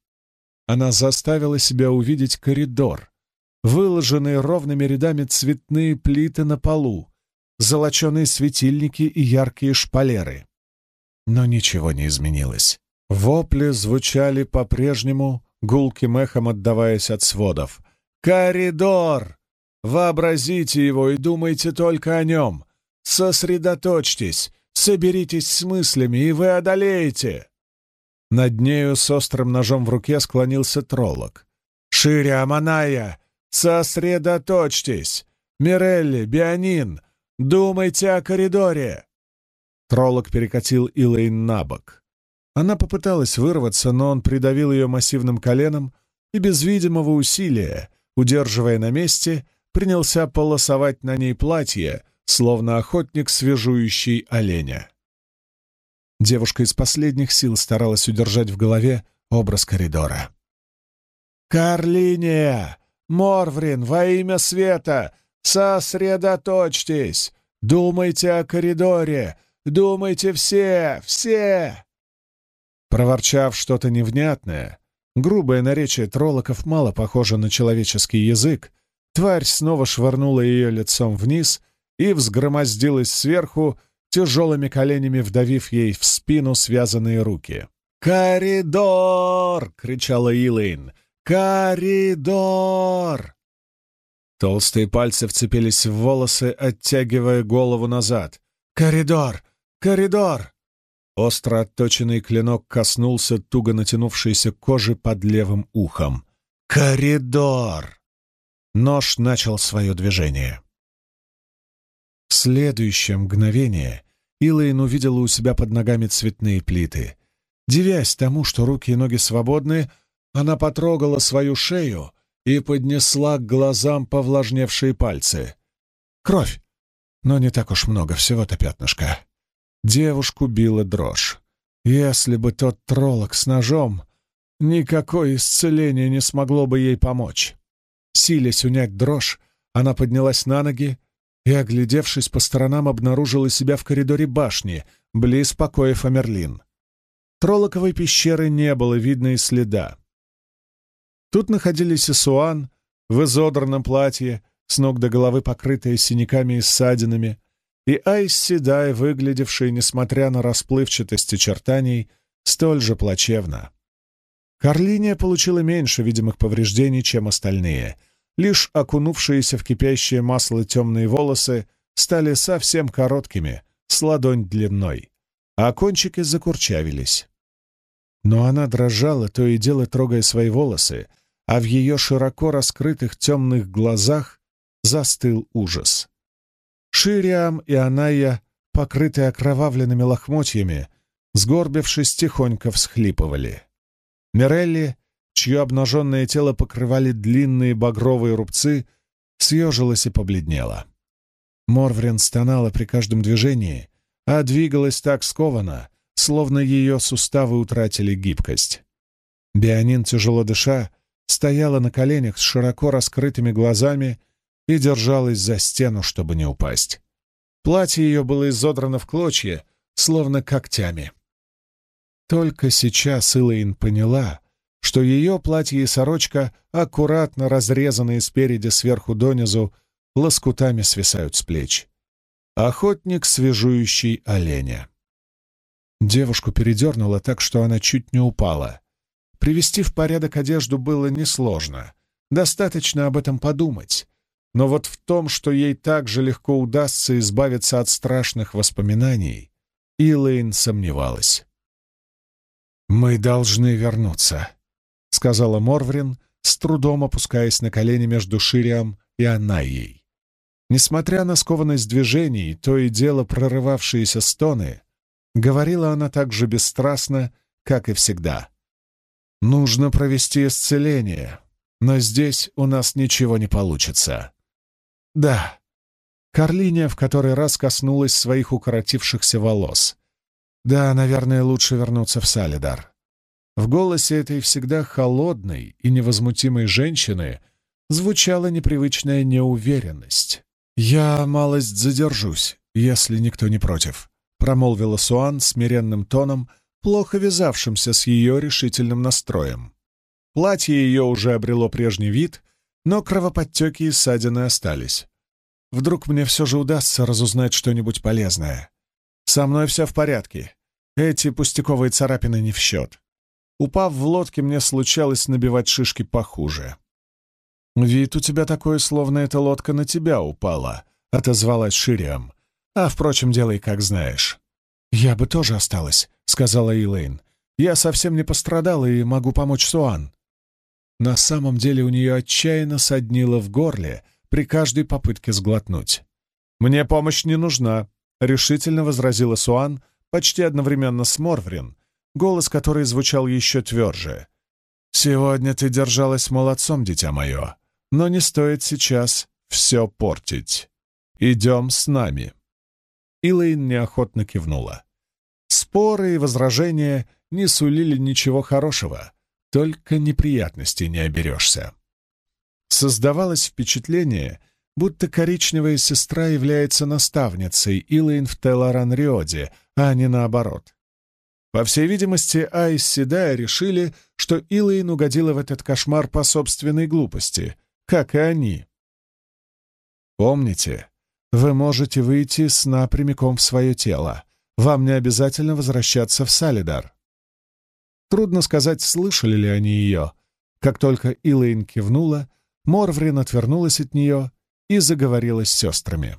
Она заставила себя увидеть коридор, выложенные ровными рядами цветные плиты на полу, золоченые светильники и яркие шпалеры. Но ничего не изменилось. Вопли звучали по-прежнему, гулким эхом отдаваясь от сводов. Коридор! Вообразите его и думайте только о нем. Сосредоточьтесь, соберитесь с мыслями, и вы одолеете!» Над нею с острым ножом в руке склонился троллок. «Шире, Аманая! Сосредоточьтесь! Мирелли, Бианин, думайте о коридоре!» Троллок перекатил Илэйн на бок. Она попыталась вырваться, но он придавил ее массивным коленом и без видимого усилия, удерживая на месте, принялся полосовать на ней платье, словно охотник, свежующий оленя. Девушка из последних сил старалась удержать в голове образ коридора. «Карлиния! Морврин, во имя света! Сосредоточьтесь! Думайте о коридоре! Думайте все! Все!» Проворчав что-то невнятное, грубое наречие троллоков мало похоже на человеческий язык, тварь снова швырнула ее лицом вниз и взгромоздилась сверху, тяжелыми коленями вдавив ей в спину связанные руки. «Коридор!» — кричала Илэйн. «Коридор!» Толстые пальцы вцепились в волосы, оттягивая голову назад. «Коридор! Коридор!» Остро отточенный клинок коснулся туго натянувшейся кожи под левым ухом. «Коридор!» Нож начал свое движение. В следующее мгновение Илэйн увидела у себя под ногами цветные плиты. Девясь тому, что руки и ноги свободны, она потрогала свою шею и поднесла к глазам повлажневшие пальцы. Кровь! Но не так уж много, всего-то пятнышко. Девушку била дрожь. Если бы тот троллок с ножом, никакое исцеление не смогло бы ей помочь. Силясь унять дрожь, она поднялась на ноги и, оглядевшись по сторонам, обнаружила себя в коридоре башни, близ покоев Амерлин. Троллоковой пещеры не было видно и следа. Тут находились Исуан в изодранном платье, с ног до головы покрытая синяками и ссадинами, и Айс Седай, выглядевший, несмотря на расплывчатость очертаний, столь же плачевно. Карлиния получила меньше видимых повреждений, чем остальные — Лишь окунувшиеся в кипящее масло темные волосы стали совсем короткими, с ладонь длиной, а кончики закурчавились. Но она дрожала, то и дело трогая свои волосы, а в ее широко раскрытых темных глазах застыл ужас. Шириам и Аная, покрытые окровавленными лохмотьями, сгорбившись, тихонько всхлипывали. Мирелли чье обнаженное тело покрывали длинные багровые рубцы, съежилась и побледнела. Морврин стонала при каждом движении, а двигалась так скованно, словно ее суставы утратили гибкость. Бионин, тяжело дыша, стояла на коленях с широко раскрытыми глазами и держалась за стену, чтобы не упасть. Платье ее было изодрано в клочья, словно когтями. Только сейчас Илэйн поняла, что ее платье и сорочка, аккуратно разрезанные спереди сверху донизу, лоскутами свисают с плеч. Охотник, свежующий оленя. Девушку передернуло так, что она чуть не упала. Привести в порядок одежду было несложно. Достаточно об этом подумать. Но вот в том, что ей так же легко удастся избавиться от страшных воспоминаний, Илэйн сомневалась. «Мы должны вернуться», — сказала Морврин, с трудом опускаясь на колени между Шириам и Анайей. Несмотря на скованность движений, то и дело прорывавшиеся стоны, говорила она так же бесстрастно, как и всегда. «Нужно провести исцеление, но здесь у нас ничего не получится». «Да». Карлиния в который раз коснулась своих укоротившихся волос. «Да, наверное, лучше вернуться в Салидар». В голосе этой всегда холодной и невозмутимой женщины звучала непривычная неуверенность. «Я малость задержусь, если никто не против», — промолвила Суан смиренным тоном, плохо вязавшимся с ее решительным настроем. Платье ее уже обрело прежний вид, но кровоподтеки и ссадины остались. Вдруг мне все же удастся разузнать что-нибудь полезное. Со мной все в порядке. Эти пустяковые царапины не в счет. Упав в лодке, мне случалось набивать шишки похуже. «Вид у тебя такой, словно эта лодка на тебя упала», — отозвалась Шириам. «А, впрочем, делай, как знаешь». «Я бы тоже осталась», — сказала Илэйн. «Я совсем не пострадала и могу помочь Суан». На самом деле у нее отчаянно соднило в горле при каждой попытке сглотнуть. «Мне помощь не нужна», — решительно возразила Суан, почти одновременно с Морврин, голос которой звучал еще тверже. «Сегодня ты держалась молодцом, дитя мое, но не стоит сейчас все портить. Идем с нами». Илэйн неохотно кивнула. Споры и возражения не сулили ничего хорошего, только неприятностей не оберешься. Создавалось впечатление, будто коричневая сестра является наставницей Илэйн в Теларан-Риоде, а не наоборот. По всей видимости, Айс Седая решили, что Илэйн угодила в этот кошмар по собственной глупости, как и они. Помните, вы можете выйти сна прямиком в свое тело. Вам не обязательно возвращаться в Салидар. Трудно сказать, слышали ли они ее. Как только Илэйн кивнула, Морврин отвернулась от нее и заговорила с сестрами.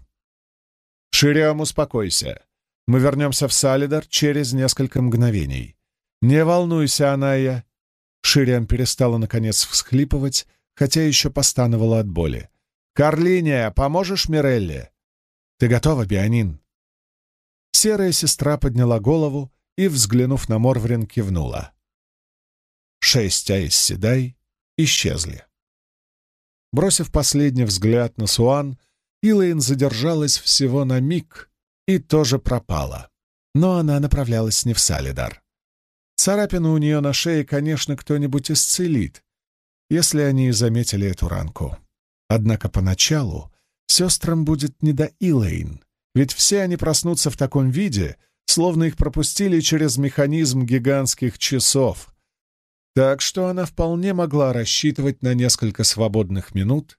«Шириам, успокойся. Мы вернемся в Салидар через несколько мгновений. Не волнуйся, Аная». Шириам перестала, наконец, всхлипывать, хотя еще постановала от боли. «Карлиния, поможешь Мирелле?» «Ты готова, Бианин?» Серая сестра подняла голову и, взглянув на Морврин, кивнула. Шесть Айс Седай исчезли. Бросив последний взгляд на Суан, Илэйн задержалась всего на миг и тоже пропала. Но она направлялась не в Салидар. Царапину у нее на шее, конечно, кто-нибудь исцелит, если они заметили эту ранку. Однако поначалу Сестрам будет не до Илэйн, ведь все они проснутся в таком виде, словно их пропустили через механизм гигантских часов. Так что она вполне могла рассчитывать на несколько свободных минут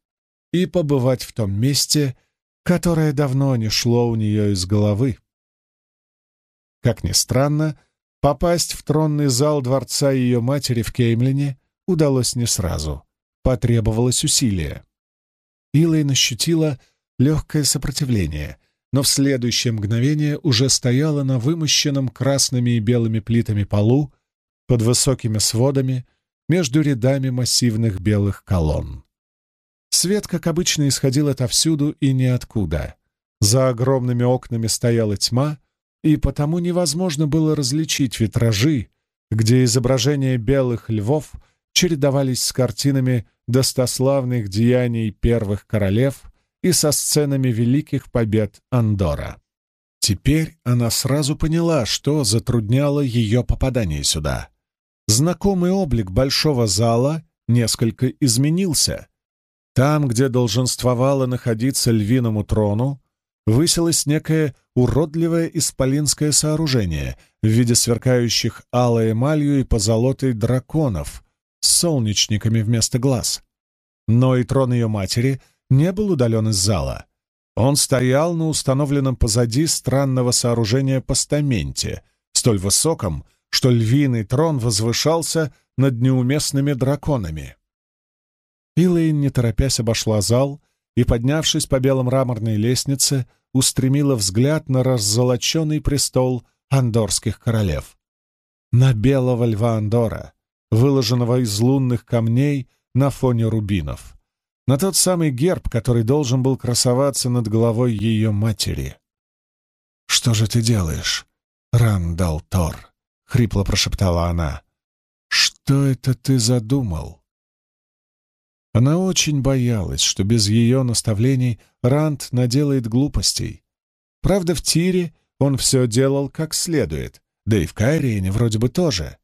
и побывать в том месте, которое давно не шло у нее из головы. Как ни странно, попасть в тронный зал дворца ее матери в Кеймлине удалось не сразу. Потребовалось усилие. Илайн ощутила легкое сопротивление, но в следующее мгновение уже стояла на вымощенном красными и белыми плитами полу под высокими сводами между рядами массивных белых колонн. Свет, как обычно, исходил отовсюду и ниоткуда. За огромными окнами стояла тьма, и потому невозможно было различить витражи, где изображения белых львов чередовались с картинами достославных деяний первых королев и со сценами великих побед Андора. Теперь она сразу поняла, что затрудняло ее попадание сюда. Знакомый облик большого зала несколько изменился. Там, где долженствовало находиться львиному трону, высилось некое уродливое исполинское сооружение в виде сверкающих алой эмалью и позолотой драконов, с солнечниками вместо глаз. Но и трон ее матери не был удален из зала. Он стоял на установленном позади странного сооружения постаменте, столь высоком, что львиный трон возвышался над неуместными драконами. Илэйн, не торопясь, обошла зал и, поднявшись по белой мраморной лестнице, устремила взгляд на раззолоченный престол андорских королев. На белого льва Андора, выложенного из лунных камней на фоне рубинов. На тот самый герб, который должен был красоваться над головой ее матери. «Что же ты делаешь, Рандал Тор?» — хрипло прошептала она. «Что это ты задумал?» Она очень боялась, что без ее наставлений Ранд наделает глупостей. Правда, в Тире он все делал как следует, да и в Кайриене вроде бы тоже.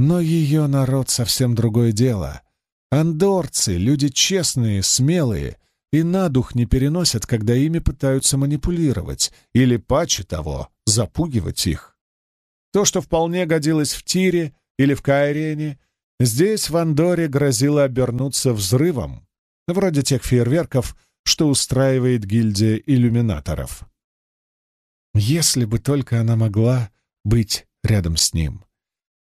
Но ее народ совсем другое дело. Андорцы — люди честные, смелые, и на дух не переносят, когда ими пытаются манипулировать или, паче того, запугивать их. То, что вполне годилось в Тире или в Кайрене, здесь, в Андоре, грозило обернуться взрывом, вроде тех фейерверков, что устраивает гильдия иллюминаторов. Если бы только она могла быть рядом с ним.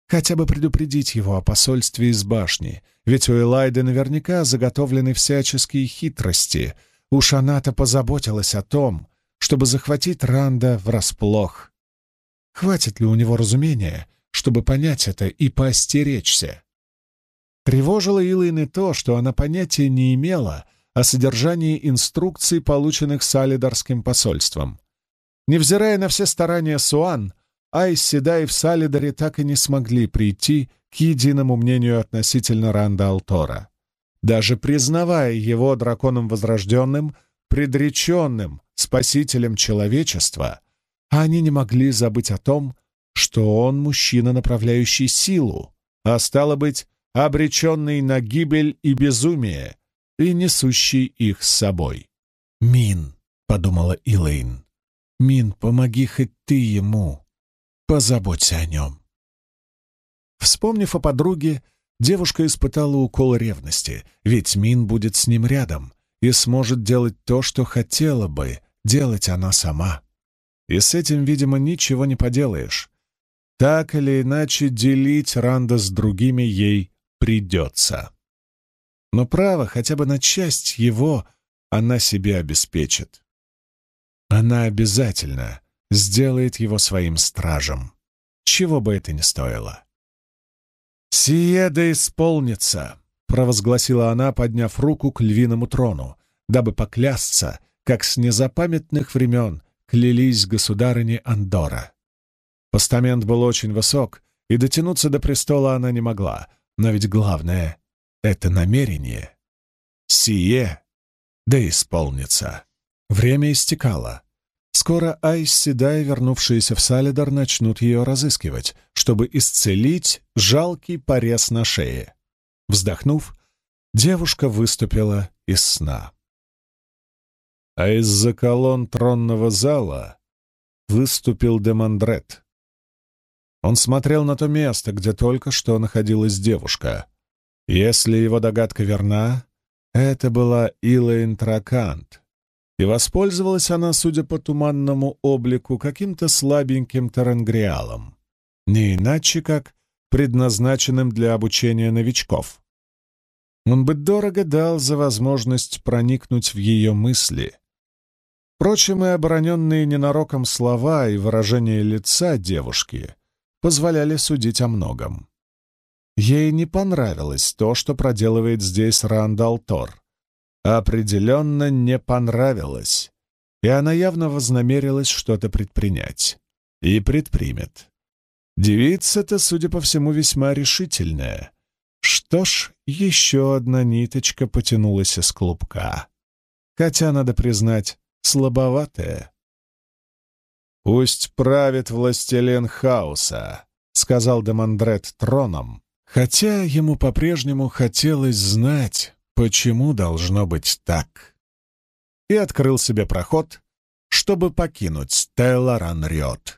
Хотя бы предупредить его о посольстве из башни, ведь у Элайды наверняка заготовлены всяческие хитрости. Уж она-то позаботилась о том, чтобы захватить Ранда врасплох. Хватит ли у него разумения, чтобы понять это и поостеречься? Тревожило Илайн и то, что она понятия не имела о содержании инструкций, полученных Салидарским посольством. Невзирая на все старания Суан, Айс Седа и в Салидаре так и не смогли прийти к единому мнению относительно Ранда Алтора. Даже признавая его драконом возрожденным, предреченным спасителем человечества, они не могли забыть о том, что он мужчина, направляющий силу, а стало быть, обреченный на гибель и безумие, и несущий их с собой. «Мин», — подумала Илэйн, — «Мин, помоги хоть ты ему, позаботься о нем». Вспомнив о подруге, девушка испытала укол ревности, ведь Мин будет с ним рядом и сможет делать то, что хотела бы делать она сама. И с этим, видимо, ничего не поделаешь. Так или иначе, делить Ранда с другими ей придется. Но право хотя бы на часть его она себе обеспечит. Она обязательно сделает его своим стражем, чего бы это ни стоило. «Сие да исполнится!» — провозгласила она, подняв руку к львиному трону, дабы поклясться, как с незапамятных времен клялись государыни Андора. Постамент был очень высок, и дотянуться до престола она не могла, но ведь главное — это намерение. Сие да исполнится. Время истекало. Скоро Айс Седай, вернувшиеся в Салидар, начнут ее разыскивать, чтобы исцелить жалкий порез на шее. Вздохнув, девушка выступила из сна. А из-за колонн тронного зала выступил Демандрет. Он смотрел на то место, где только что находилась девушка. Если его догадка верна, это была Илэйн Тракант, и воспользовалась она, судя по туманному облику, каким-то слабеньким тарангриалом, не иначе как предназначенным для обучения новичков. Он бы дорого дал за возможность проникнуть в ее мысли. Впрочем, и обороненные ненароком слова и выражение лица девушки позволяли судить о многом. Ей не понравилось то, что проделывает здесь Рандал Тор. Определенно не понравилось, и она явно вознамерилась что-то предпринять. И предпримет. Девица-то, судя по всему, весьма решительная. Что ж, еще одна ниточка потянулась из клубка. Хотя, надо признать, слабоватая. «Пусть правит властелин хаоса», — сказал Демандрет троном, хотя ему по-прежнему хотелось знать, почему должно быть так. И открыл себе проход, чтобы покинуть Телларан-Риот.